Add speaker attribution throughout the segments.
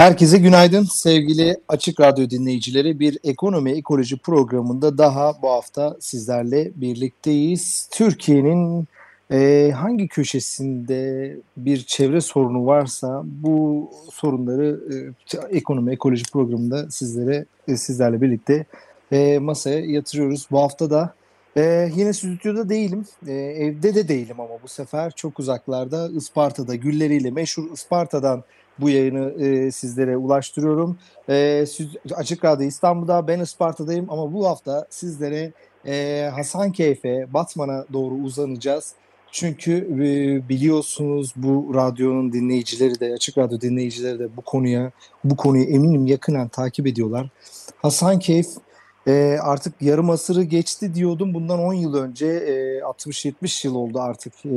Speaker 1: Herkese günaydın sevgili Açık Radyo dinleyicileri. Bir ekonomi ekoloji programında daha bu hafta sizlerle birlikteyiz. Türkiye'nin e, hangi köşesinde bir çevre sorunu varsa bu sorunları e, ekonomi ekoloji programında sizlere e, sizlerle birlikte e, masaya yatırıyoruz. Bu hafta da ee, yine stüdyoda değilim. Ee, evde de değilim ama bu sefer çok uzaklarda Isparta'da gülleriyle meşhur Isparta'dan bu yayını e, sizlere ulaştırıyorum. E, Açık Radyo İstanbul'da ben Isparta'dayım ama bu hafta sizlere e, Hasankeyf'e, Batman'a doğru uzanacağız. Çünkü e, biliyorsunuz bu radyonun dinleyicileri de, Açık Radyo dinleyicileri de bu konuya, bu konuyu eminim yakından takip ediyorlar. Hasankeyf e, artık yarım asırı geçti diyordum. Bundan 10 yıl önce e, 60-70 yıl oldu artık. E,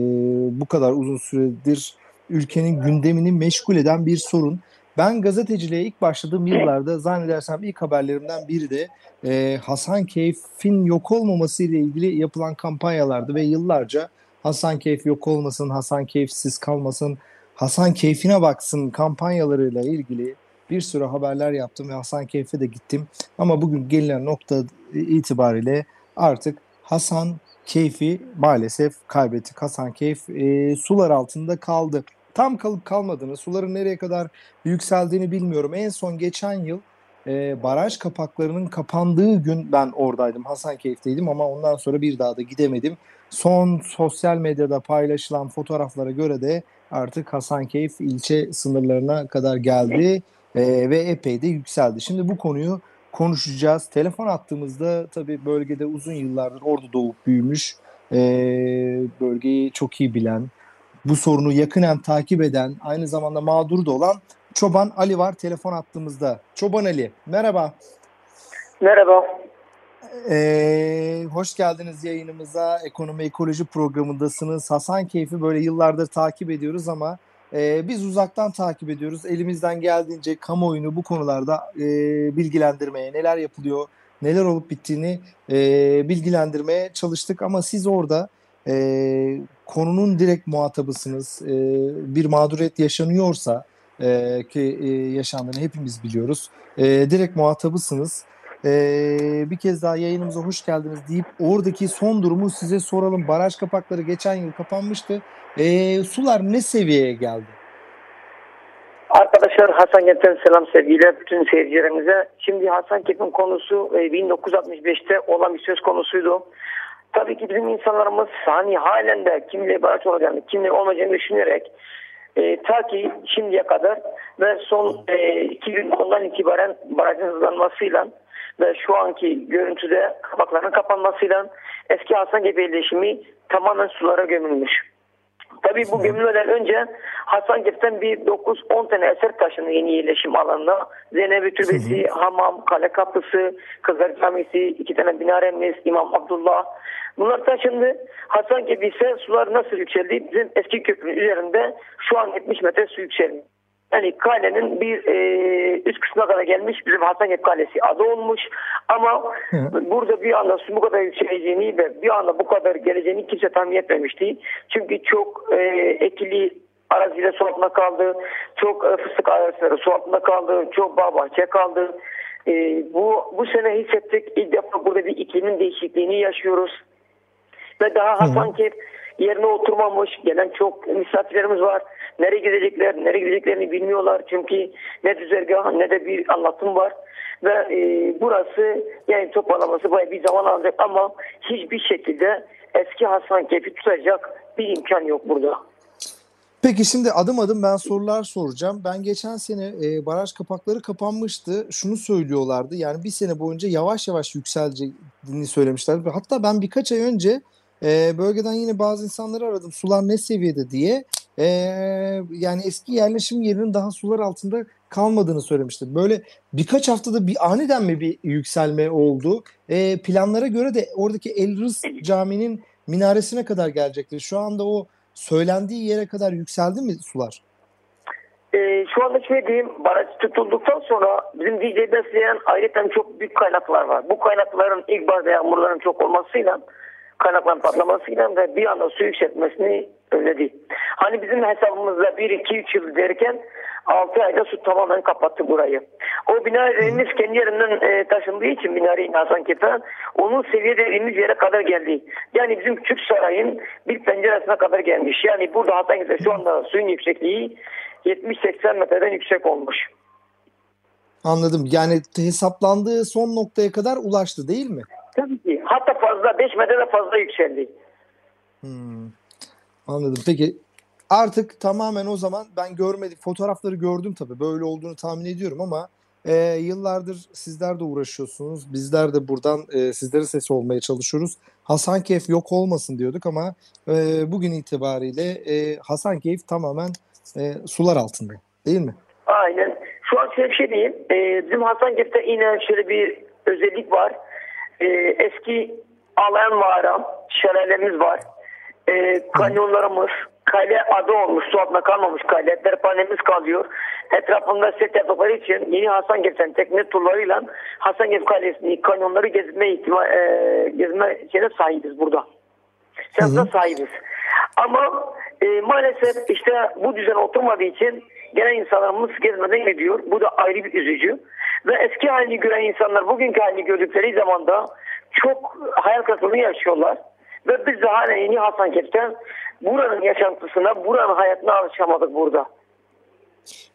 Speaker 1: bu kadar uzun süredir ülkenin gündemini meşgul eden bir sorun. Ben gazeteciliğe ilk başladığım yıllarda zannedersem ilk haberlerimden biri de e, Hasan Keyf'in yok olmaması ile ilgili yapılan kampanyalardı ve yıllarca Hasan Keyf yok olmasın, Hasan Keyfsiz kalmasın, Hasan keyfine baksın kampanyalarıyla ilgili bir sürü haberler yaptım ve Hasan Keyf'e de gittim. Ama bugün gelinen nokta itibariyle artık Hasan Keyfi maalesef kaybettik. Hasan Keyf e, sular altında kaldı. Tam kalıp kalmadığını, suların nereye kadar yükseldiğini bilmiyorum. En son geçen yıl e, baraj kapaklarının kapandığı gün ben oradaydım. Hasan Keyif'teydim ama ondan sonra bir daha da gidemedim. Son sosyal medyada paylaşılan fotoğraflara göre de artık Hasan Keyif ilçe sınırlarına kadar geldi e, ve epey de yükseldi. Şimdi bu konuyu konuşacağız. Telefon attığımızda tabii bölgede uzun yıllardır orada doğup büyümüş, e, bölgeyi çok iyi bilen, bu sorunu yakinen takip eden, aynı zamanda mağdur da olan Çoban Ali var telefon attığımızda. Çoban Ali, merhaba.
Speaker 2: Merhaba.
Speaker 1: Ee, hoş geldiniz yayınımıza. Ekonomi Ekoloji programındasınız. Hasan Keyfi böyle yıllardır takip ediyoruz ama e, biz uzaktan takip ediyoruz. Elimizden geldiğince kamuoyunu bu konularda e, bilgilendirmeye, neler yapılıyor, neler olup bittiğini e, bilgilendirmeye çalıştık. Ama siz orada e, konunun direkt muhatabısınız. E, bir mağduriyet yaşanıyorsa e, ki e, yaşandığını hepimiz biliyoruz. E, direkt muhatabısınız. Ee, bir kez daha yayınımıza hoş geldiniz deyip oradaki son durumu size soralım. Baraj kapakları geçen yıl kapanmıştı. Ee, sular ne seviyeye geldi?
Speaker 2: Arkadaşlar Hasan Kent'ten selam sevgiyle bütün seyircilerimize. Şimdi Hasan Kent'in konusu 1965'te e, olan bir söz konusuydu. Tabii ki bizim insanlarımız hani halen de kimle baraj olacağını, kimle olmayacağını düşünerek e, ta ki şimdiye kadar ve son e, 2010'dan itibaren barajın hızlanmasıyla ve şu anki görüntüde kapakların kapanmasıyla eski Hasan Gebe yerleşimi tamamen sulara gömülmüş. Tabii bu gömülmeden önce Hasankeyf'ten bir 9-10 tane eser taşındı yeni yerleşim alanına. Zeynep Türbesi, Hamam, Kale Kapısı, Kızlar Camisi, iki tane binaremiz, İmam Abdullah. Bunlar taşındı. Hasankeyf ise sular nasıl yükseldi? Bizim eski köprünün üzerinde şu an 70 metre su yükseldi. Yani kalenin bir e, üst kısmına kadar gelmiş bizim Hasankeyf Kalesi adı olmuş. Ama Hı. burada bir anda su bu kadar yükseleceğini ve bir anda bu kadar geleceğini kimse tahmin etmemişti. Çünkü çok e, ekili arazide su altında kaldı. Çok e, fıstık arazileri su altında kaldı. Çok bağ bahçe kaldı. E, bu bu sene hissettik. İlk defa burada bir iklimin değişikliğini yaşıyoruz. Ve daha Hasankeyf yerine oturmamış gelen çok misafirlerimiz var. Nereye gidecekler, nereye gideceklerini bilmiyorlar. Çünkü ne düzergah ne de bir anlatım var. Ve e, burası yani toparlaması bayağı bir zaman alacak ama hiçbir şekilde eski Hasan Keyfi tutacak bir imkan yok burada.
Speaker 1: Peki şimdi adım adım ben sorular soracağım. Ben geçen sene e, baraj kapakları kapanmıştı. Şunu söylüyorlardı. Yani bir sene boyunca yavaş yavaş yükseleceğini söylemişlerdi. Hatta ben birkaç ay önce e, bölgeden yine bazı insanları aradım. Sular ne seviyede diye. e, yani eski yerleşim yerinin daha sular altında kalmadığını söylemişti. Böyle birkaç haftada bir aniden mi bir yükselme oldu? E, planlara göre de oradaki Elrız Camii'nin minaresine kadar gelecektir. Şu anda o söylendiği yere kadar yükseldi mi sular?
Speaker 2: E, şu anda şöyle diyeyim, baraj tutulduktan sonra bizim DC'de besleyen ayrıca çok büyük kaynaklar var. Bu kaynakların ilk başta yağmurların çok olmasıyla kaynakların patlamasıyla ve bir anda su yükseltmesini önledi. Hani bizim hesabımızda 1-2-3 yıl derken 6 ayda su tamamen kapattı burayı. O binalarımız kendi yerinden e, taşındığı için binayı Hasan Kefen onun seviye dediğimiz yere kadar geldi. Yani bizim küçük sarayın bir penceresine kadar gelmiş. Yani burada Hasan Kefen şu anda suyun yüksekliği 70-80 metreden yüksek olmuş.
Speaker 1: Anladım. Yani hesaplandığı son noktaya kadar ulaştı değil mi?
Speaker 2: Tabii ki. Hatta fazla 5 metreden fazla yükseldi.
Speaker 1: Hmm. Anladım. Peki artık tamamen o zaman ben görmedim. Fotoğrafları gördüm tabii. Böyle olduğunu tahmin ediyorum ama e, yıllardır sizler de uğraşıyorsunuz. Bizler de buradan e, sizlerin sesi olmaya çalışıyoruz. Hasankeyf yok olmasın diyorduk ama e, bugün itibariyle e, Hasankeyf tamamen e, sular altında değil mi?
Speaker 2: Aynen. Şu an şöyle bir şey diyeyim. E, bizim Hasankeyf'te yine şöyle bir özellik var. E, eski Ağlayan Mağara şelalemiz var. E, kanyonlarımız, kale adı olmuş. Su altında kalmamış kale. Derpanemiz kalıyor. Etrafında set yaptıkları için yeni Hasankeyf'ten tekne turlarıyla Hasankeyf Kalesi'ni, kanyonları gezme ihtimal, e, gezme şeyine sahibiz burada. Şansa sahibiz. Ama e, maalesef işte bu düzen oturmadığı için gelen insanlarımız gezmeden gidiyor. Bu da ayrı bir üzücü. Ve eski halini gören insanlar bugünkü halini gördükleri zaman da çok hayal kırıklığı yaşıyorlar. Ve biz de hala yeni Hasankeyf'ten buranın yaşantısına, buranın hayatına alışamadık burada.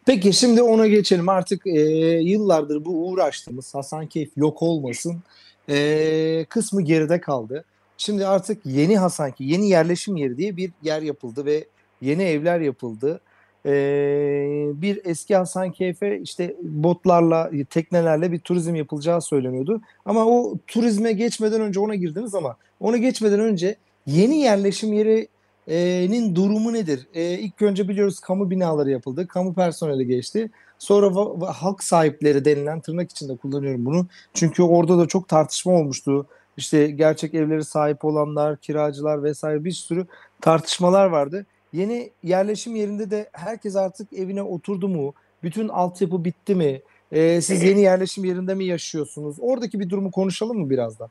Speaker 1: Peki şimdi ona geçelim. Artık e, yıllardır bu uğraştığımız Hasankeyf yok olmasın e, kısmı geride kaldı. Şimdi artık yeni Hasankeyf, yeni yerleşim yeri diye bir yer yapıldı ve yeni evler yapıldı. Ee, bir eski Hasankeyf'e işte botlarla, teknelerle bir turizm yapılacağı söyleniyordu. Ama o turizme geçmeden önce ona girdiniz ama ona geçmeden önce yeni yerleşim yerinin durumu nedir? Ee, ilk önce biliyoruz kamu binaları yapıldı, kamu personeli geçti. Sonra halk sahipleri denilen tırnak içinde kullanıyorum bunu. Çünkü orada da çok tartışma olmuştu işte gerçek evleri sahip olanlar, kiracılar vesaire bir sürü tartışmalar vardı. Yeni yerleşim yerinde de herkes artık evine oturdu mu? Bütün altyapı bitti mi? Ee, siz yeni yerleşim yerinde mi yaşıyorsunuz? Oradaki bir durumu konuşalım mı biraz da?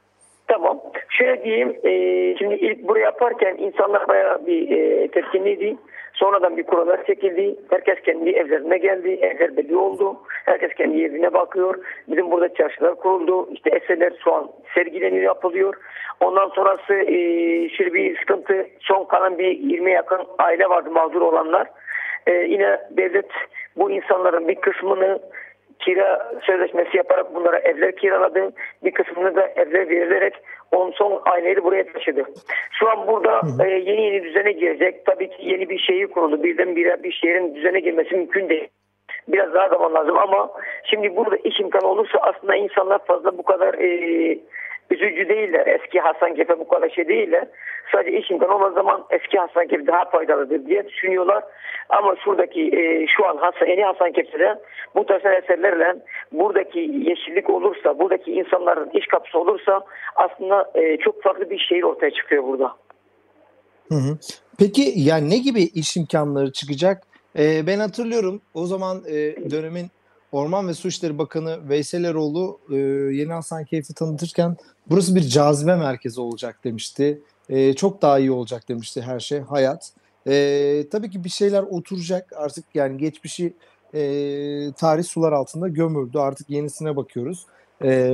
Speaker 2: Tamam. Şöyle diyeyim, e, şimdi ilk buraya yaparken insanlar bayağı bir e, tepkinliydi. Sonradan bir kurallar çekildi. Herkes kendi evlerine geldi. Evler belli oldu. Herkes kendi evine bakıyor. Bizim burada çarşılar kuruldu. İşte eserler şu an sergileniyor, yapılıyor. Ondan sonrası e, bir sıkıntı. Son kalan bir 20 yakın aile vardı mağdur olanlar. E, yine devlet bu insanların bir kısmını kira sözleşmesi yaparak bunlara evler kiraladı. Bir kısmını da evler verilerek on son aileyi buraya taşıdı. Şu an burada E, yeni yeni düzene girecek. Tabii ki yeni bir şeyi kuruldu. Birdenbire bir şehrin düzene girmesi mümkün değil. Biraz daha zaman lazım ama şimdi burada iş imkanı olursa aslında insanlar fazla bu kadar e, üzücü değiller. Eski Hasankeyf'e bu kadar şey değiller. Sadece iş imkanı olmaz zaman eski Hasankeyf daha faydalıdır diye düşünüyorlar. Ama şuradaki e, şu an Hasan, yeni Hasankeyf'te bu tarz eserlerle buradaki yeşillik olursa, buradaki insanların iş kapısı olursa aslında e, çok farklı bir şehir ortaya çıkıyor burada.
Speaker 1: Hı hı. Peki yani ne gibi iş imkanları çıkacak? Ee, ben hatırlıyorum o zaman e, dönemin Orman ve Su İşleri Bakanı Veysel Eroğlu e, Yeni Hasankeyf'i tanıtırken burası bir cazibe merkezi olacak demişti. E, çok daha iyi olacak demişti her şey, hayat. E, tabii ki bir şeyler oturacak artık yani geçmişi e, tarih sular altında gömüldü. Artık yenisine bakıyoruz. E,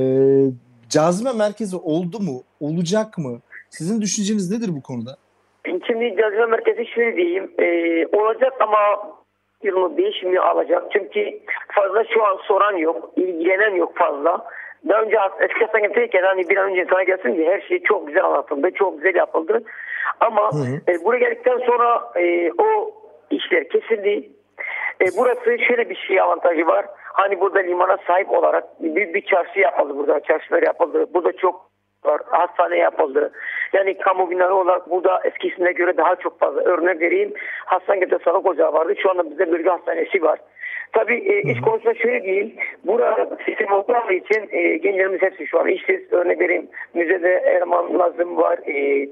Speaker 1: cazibe merkezi oldu mu? Olacak mı? Sizin düşünceniz nedir bu konuda?
Speaker 2: Şimdi cazibe merkezi şöyle diyeyim. E, olacak ama yılını değişmiyor alacak. Çünkü fazla şu an soran yok. ilgilenen yok fazla. Daha önce eski Hasankeyf'teyken hani bir an önce sana gelsin diye her şey çok güzel anlatıldı. Çok güzel yapıldı. Ama hı hı. E, buraya geldikten sonra e, o işler kesildi. E, burası şöyle bir şey avantajı var. Hani burada limana sahip olarak büyük bir çarşı yapıldı burada. Çarşılar yapıldı. Burada çok var. Hastane yapıldı. Yani kamu binaları olarak burada eskisine göre daha çok fazla. Örnek vereyim. Hastanede sağlık ocağı vardı. Şu anda bizde bölge hastanesi var. Tabii e, iş konusunda şöyle diyeyim. Burada sistem olduğu için e, gençlerimiz hepsi şu an işsiz. Örnek vereyim. Müzede eleman lazım var. E,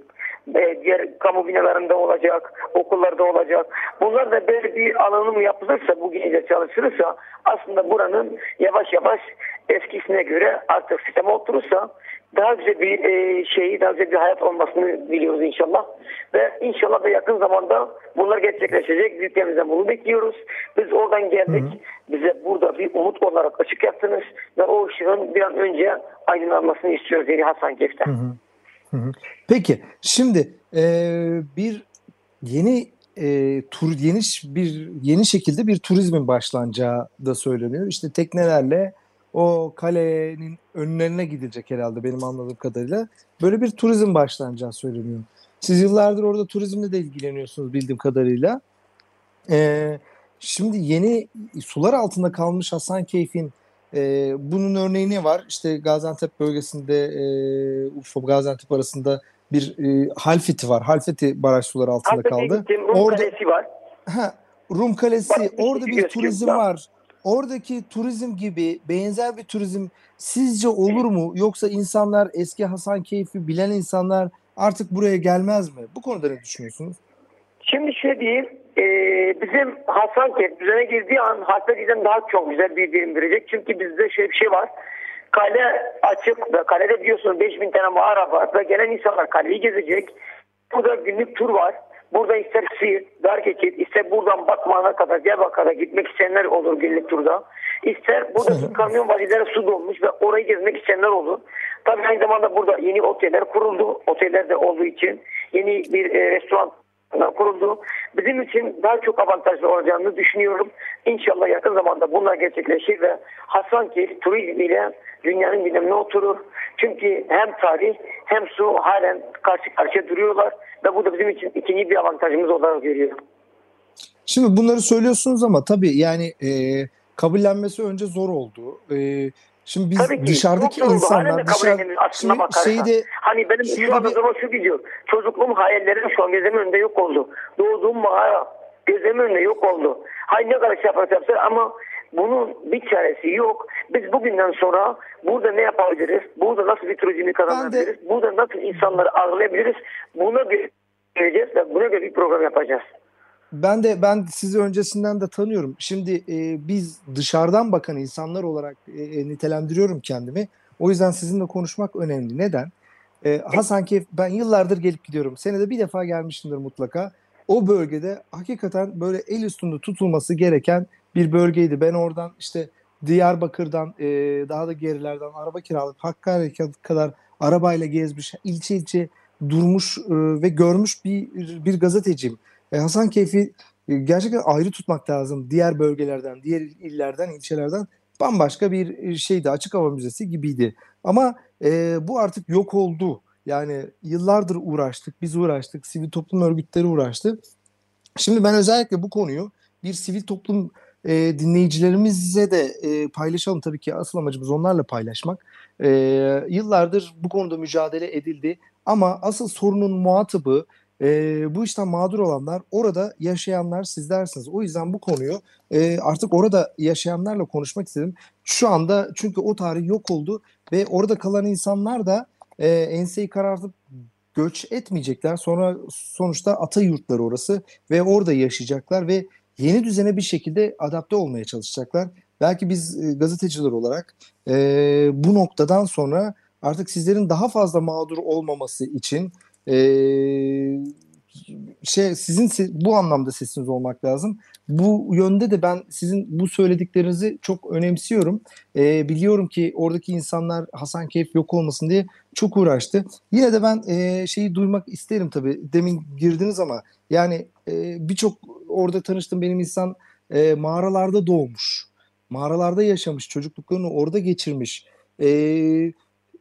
Speaker 2: e, diğer kamu binalarında olacak, okullarda olacak. Bunlar da böyle bir alanım yapılırsa, bu gençler çalışırsa aslında buranın yavaş yavaş eskisine göre artık sisteme oturursa daha güzel bir e, şeyi, daha güzel bir hayat olmasını biliyoruz inşallah. Ve inşallah da yakın zamanda bunlar gerçekleşecek. Büyüklerimizden bunu bekliyoruz. Biz oradan geldik. Hı. Bize burada bir umut olarak açık yaptınız. Ve o ışığın bir an önce aydınlanmasını istiyoruz Yeni Hasan Kef'ten. Hı hı.
Speaker 1: Hı hı. Peki şimdi e, bir yeni e, tur yeni bir yeni şekilde bir turizmin başlanacağı da söyleniyor. İşte teknelerle o kalenin önlerine gidilecek herhalde benim anladığım kadarıyla. Böyle bir turizm başlanacağı söyleniyor. Siz yıllardır orada turizmle de ilgileniyorsunuz bildiğim kadarıyla. Ee, şimdi yeni sular altında kalmış Hasankeyf'in e, bunun örneği ne var? İşte Gaziantep bölgesinde e, Urfa Gaziantep arasında bir e, Halfeti var. Halfeti baraj suları altında
Speaker 2: Halfeti
Speaker 1: kaldı.
Speaker 2: Gittim, Rum
Speaker 1: Orada
Speaker 2: Kalesi var.
Speaker 1: ha, Rum Kalesi
Speaker 2: Bak,
Speaker 1: orada
Speaker 2: bir
Speaker 1: turizm
Speaker 2: gösteriyor.
Speaker 1: var. Oradaki turizm gibi benzer bir turizm sizce olur mu? Yoksa insanlar eski Hasankeyf'i bilen insanlar artık buraya gelmez mi? Bu konuda ne düşünüyorsunuz?
Speaker 2: Şimdi şöyle diyeyim. e, bizim Hasankeyf düzene girdiği an Halfeti'den daha çok güzel bir birim verecek. Çünkü bizde şöyle bir şey var. Kale açık ve kalede biliyorsunuz 5000 tane mağara var ve gelen insanlar kaleyi gezecek. Burada günlük tur var. Burada ister Siirt, dar geçit, ister buradan Batman'a kadar, Diyarbakır'a gitmek isteyenler olur günlük turda. İster buradaki kamyon vadilere su dolmuş ve orayı gezmek isteyenler olur. Tabii aynı zamanda burada yeni oteller kuruldu. Oteller de olduğu için yeni bir e, restoran kuruldu. Bizim için daha çok avantajlı olacağını düşünüyorum. İnşallah yakın zamanda bunlar gerçekleşir ve Hasankeyf turizmiyle dünyanın gündemine oturur. Çünkü hem tarih hem su halen karşı karşıya duruyorlar ve bu da bizim için ikinci bir avantajımız olarak görüyorum.
Speaker 1: Şimdi bunları söylüyorsunuz ama tabii yani e, kabullenmesi önce zor oldu. E, şimdi biz
Speaker 2: Tabii ki.
Speaker 1: dışarıdaki
Speaker 2: Çok de
Speaker 1: insanlar dışarı, şey,
Speaker 2: bakarsan.
Speaker 1: şeyde
Speaker 2: Hani benim
Speaker 1: şimdi
Speaker 2: şu anda
Speaker 1: bir-
Speaker 2: şu gidiyor. Çocukluğum hayallerim şu an gözümün önünde yok oldu. Doğduğum mağara gözümün önünde yok oldu. Hay ne kadar şey yaparsa yapsın ama bunun bir çaresi yok. Biz bugünden sonra burada ne yapabiliriz? Burada nasıl bir turizmi kazanabiliriz? Burada nasıl insanları ağırlayabiliriz? Buna bir göreceğiz ve buna göre bir program yapacağız.
Speaker 1: Ben de ben sizi öncesinden de tanıyorum. Şimdi e, biz dışarıdan bakan insanlar olarak e, e, nitelendiriyorum kendimi. O yüzden sizinle konuşmak önemli. Neden? E, Hasankeyf ben yıllardır gelip gidiyorum. Senede bir defa gelmişimdir mutlaka. O bölgede hakikaten böyle el üstünde tutulması gereken bir bölgeydi. Ben oradan işte Diyarbakır'dan e, daha da gerilerden araba kiralayıp Hakkari'ye kadar arabayla gezmiş, ilçe ilçe durmuş e, ve görmüş bir bir gazeteciyim. E, Hasankeyf'i e, gerçekten ayrı tutmak lazım. Diğer bölgelerden, diğer illerden, ilçelerden bambaşka bir e, şeydi. Açık hava müzesi gibiydi. Ama e, bu artık yok oldu. Yani yıllardır uğraştık, biz uğraştık, sivil toplum örgütleri uğraştı. Şimdi ben özellikle bu konuyu bir sivil toplum e, dinleyicilerimize de e, paylaşalım. Tabii ki asıl amacımız onlarla paylaşmak. E, yıllardır bu konuda mücadele edildi. Ama asıl sorunun muhatabı e, bu işten mağdur olanlar, orada yaşayanlar sizlersiniz. O yüzden bu konuyu e, artık orada yaşayanlarla konuşmak istedim. Şu anda çünkü o tarih yok oldu ve orada kalan insanlar da e, enseyi karartıp göç etmeyecekler. Sonra sonuçta ata yurtları orası ve orada yaşayacaklar ve yeni düzene bir şekilde adapte olmaya çalışacaklar. Belki biz e, gazeteciler olarak e, bu noktadan sonra artık sizlerin daha fazla mağdur olmaması için e, şey sizin bu anlamda sesiniz olmak lazım. Bu yönde de ben sizin bu söylediklerinizi çok önemsiyorum. E, biliyorum ki oradaki insanlar Hasankeyf yok olmasın diye çok uğraştı. Yine de ben e, şeyi duymak isterim tabii. Demin girdiniz ama yani e, birçok orada tanıştığım benim insan e, mağaralarda doğmuş. Mağaralarda yaşamış, çocukluklarını orada geçirmiş. E,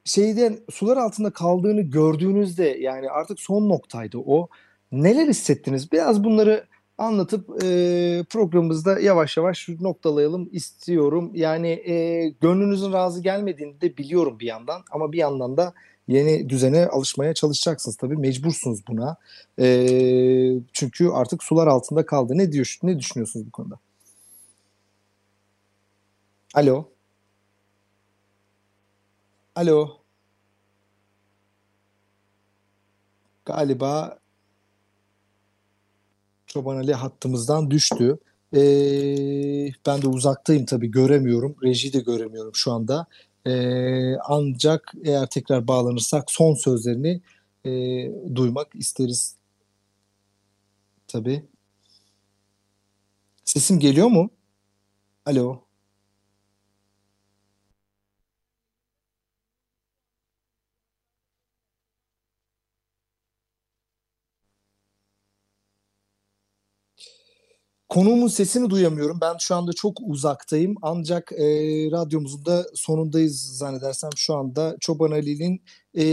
Speaker 1: şeyden sular altında kaldığını gördüğünüzde yani artık son noktaydı o. Neler hissettiniz? Biraz bunları anlatıp e, programımızda yavaş yavaş noktalayalım istiyorum. Yani e, gönlünüzün razı gelmediğini de biliyorum bir yandan ama bir yandan da yeni düzene alışmaya çalışacaksınız tabii mecbursunuz buna. E, çünkü artık sular altında kaldı. Ne diyor ne düşünüyorsunuz bu konuda? Alo. Alo. Galiba Çoban Ali hattımızdan düştü. Ee, ben de uzaktayım tabii göremiyorum. Rejiyi de göremiyorum şu anda. Ee, ancak eğer tekrar bağlanırsak son sözlerini e, duymak isteriz. Tabii. Sesim geliyor mu? Alo. Konuğumun sesini duyamıyorum. Ben şu anda çok uzaktayım. Ancak e, radyomuzun da sonundayız zannedersem şu anda Çoban Ali'nin e,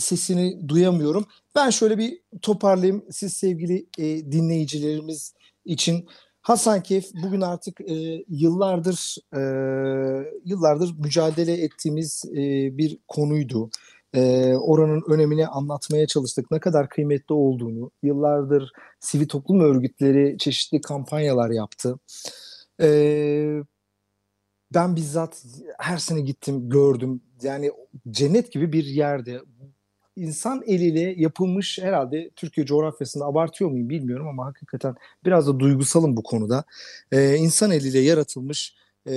Speaker 1: sesini duyamıyorum. Ben şöyle bir toparlayayım. Siz sevgili e, dinleyicilerimiz için Hasankeyf bugün artık e, yıllardır e, yıllardır mücadele ettiğimiz e, bir konuydu e, oranın önemini anlatmaya çalıştık. Ne kadar kıymetli olduğunu, yıllardır sivil toplum örgütleri çeşitli kampanyalar yaptı. E, ben bizzat her sene gittim, gördüm. Yani cennet gibi bir yerde. İnsan eliyle yapılmış herhalde Türkiye coğrafyasında abartıyor muyum bilmiyorum ama hakikaten biraz da duygusalım bu konuda. Ee, insan eliyle yaratılmış e,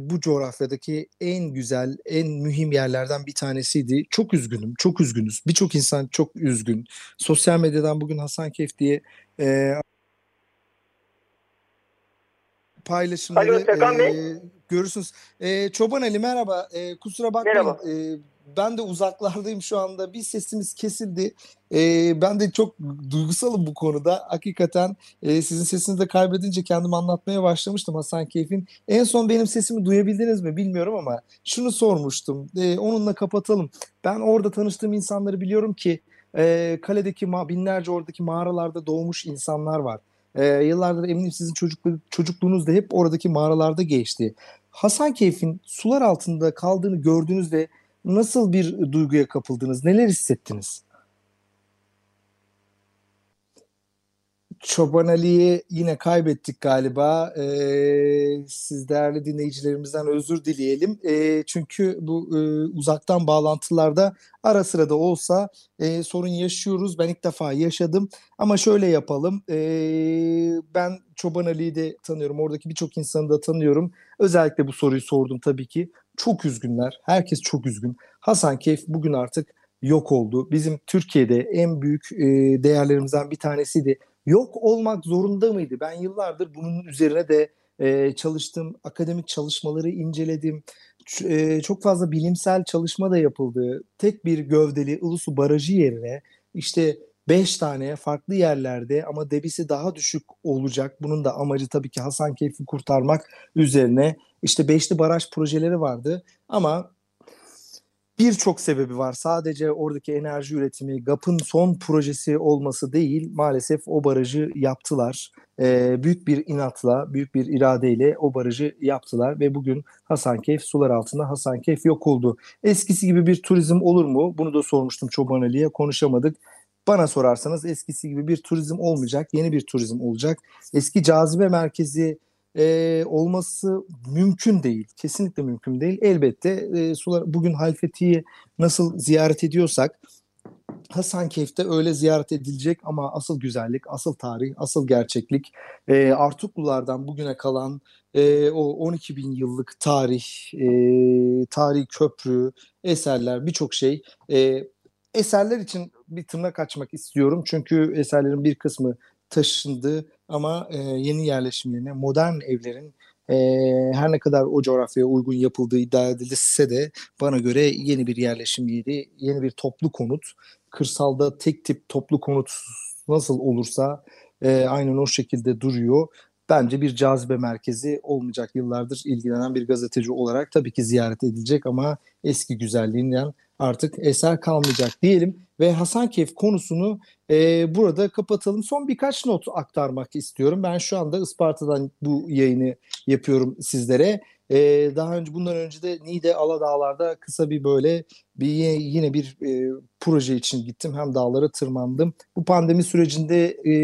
Speaker 1: bu coğrafyadaki en güzel, en mühim yerlerden bir tanesiydi. Çok üzgünüm, çok üzgünüz. Birçok insan çok üzgün. Sosyal medyadan bugün Hasankeyf diye e, paylaşımları
Speaker 2: Alo,
Speaker 1: e, görürsünüz. E, Çoban Ali merhaba. E, kusura bakmayın.
Speaker 2: Merhaba.
Speaker 1: E, ben de uzaklardayım şu anda. Bir sesimiz kesildi. E, ben de çok duygusalım bu konuda. Hakikaten e, sizin sesinizi de kaybedince kendimi anlatmaya başlamıştım Hasan Keyf'in. En son benim sesimi duyabildiniz mi bilmiyorum ama şunu sormuştum. E, onunla kapatalım. Ben orada tanıştığım insanları biliyorum ki e, kaledeki ma- binlerce oradaki mağaralarda doğmuş insanlar var. E, yıllardır eminim sizin çocuklu- çocukluğunuz da hep oradaki mağaralarda geçti. Hasankeyf'in sular altında kaldığını gördüğünüzde nasıl bir duyguya kapıldınız? Neler hissettiniz? Çoban Ali'yi yine kaybettik galiba. Ee, siz değerli dinleyicilerimizden özür dileyelim. Ee, çünkü bu e, uzaktan bağlantılarda ara sıra da olsa e, sorun yaşıyoruz. Ben ilk defa yaşadım. Ama şöyle yapalım. Ee, ben Çoban Ali'yi de tanıyorum. Oradaki birçok insanı da tanıyorum. Özellikle bu soruyu sordum tabii ki. Çok üzgünler. Herkes çok üzgün. Hasankeyf bugün artık yok oldu. Bizim Türkiye'de en büyük e, değerlerimizden bir tanesiydi yok olmak zorunda mıydı? Ben yıllardır bunun üzerine de e, çalıştım. Akademik çalışmaları inceledim. Ç- e, çok fazla bilimsel çalışma da yapıldı. Tek bir gövdeli Ilısu Barajı yerine işte beş tane farklı yerlerde ama debisi daha düşük olacak. Bunun da amacı tabii ki Hasankeyf'i kurtarmak üzerine işte beşli baraj projeleri vardı. Ama birçok sebebi var. Sadece oradaki enerji üretimi, GAP'ın son projesi olması değil, maalesef o barajı yaptılar. Ee, büyük bir inatla, büyük bir iradeyle o barajı yaptılar ve bugün Hasankeyf sular altında Hasankeyf yok oldu. Eskisi gibi bir turizm olur mu? Bunu da sormuştum Çoban Ali'ye, konuşamadık. Bana sorarsanız eskisi gibi bir turizm olmayacak, yeni bir turizm olacak. Eski cazibe merkezi e, olması mümkün değil. Kesinlikle mümkün değil. Elbette e, sular bugün Halfeti'yi nasıl ziyaret ediyorsak Hasankeyf'te öyle ziyaret edilecek ama asıl güzellik, asıl tarih, asıl gerçeklik e, Artuklulardan bugüne kalan e, o 12 bin yıllık tarih, e, tarih köprü, eserler birçok şey. E, eserler için bir tırnak açmak istiyorum çünkü eserlerin bir kısmı taşındı ama e, yeni yerleşim yerine modern evlerin her ne kadar o coğrafyaya uygun yapıldığı iddia edilse de bana göre yeni bir yerleşim yeri, yeni bir toplu konut. Kırsalda tek tip toplu konut nasıl olursa e, aynen o şekilde duruyor. Bence bir cazibe merkezi olmayacak yıllardır ilgilenen bir gazeteci olarak tabii ki ziyaret edilecek ama eski güzelliğinden artık eser kalmayacak diyelim ve Hasankeyf konusunu e, burada kapatalım. Son birkaç not aktarmak istiyorum. Ben şu anda Isparta'dan bu yayını yapıyorum sizlere. E, daha önce bundan önce de Niğde Aladağlar'da kısa bir böyle bir yine bir e, proje için gittim. Hem dağlara tırmandım. Bu pandemi sürecinde e,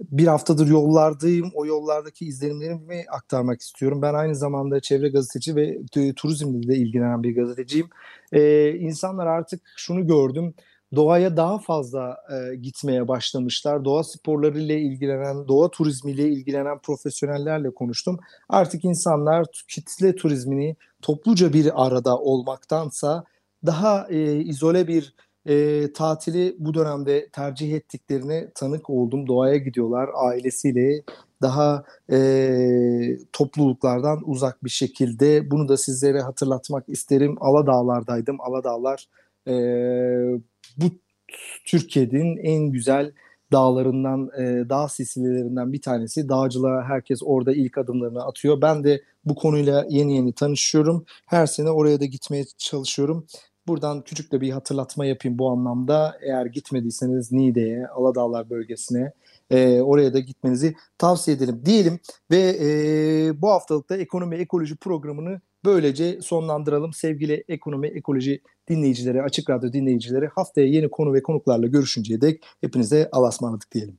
Speaker 1: bir haftadır yollardayım. O yollardaki izlenimlerimi aktarmak istiyorum. Ben aynı zamanda çevre gazeteci ve turizmle de ilgilenen bir gazeteciyim. Ee, insanlar artık şunu gördüm. Doğaya daha fazla e, gitmeye başlamışlar. Doğa sporlarıyla ilgilenen, doğa turizmiyle ilgilenen profesyonellerle konuştum. Artık insanlar kitle turizmini topluca bir arada olmaktansa daha e, izole bir e, tatili bu dönemde tercih ettiklerine tanık oldum. Doğaya gidiyorlar ailesiyle daha e, topluluklardan uzak bir şekilde. Bunu da sizlere hatırlatmak isterim. Aladağlar'daydım. Aladağlar e, bu Türkiye'nin en güzel dağlarından, e, dağ silsilelerinden bir tanesi. Dağcılığa herkes orada ilk adımlarını atıyor. Ben de bu konuyla yeni yeni tanışıyorum. Her sene oraya da gitmeye çalışıyorum. Buradan küçük de bir hatırlatma yapayım bu anlamda. Eğer gitmediyseniz Niğde'ye, Aladağlar bölgesine e, oraya da gitmenizi tavsiye edelim diyelim. Ve e, bu haftalıkta ekonomi ekoloji programını böylece sonlandıralım. Sevgili ekonomi ekoloji dinleyicileri, Açık Radyo dinleyicileri haftaya yeni konu ve konuklarla görüşünceye dek hepinize Allah'a ısmarladık diyelim.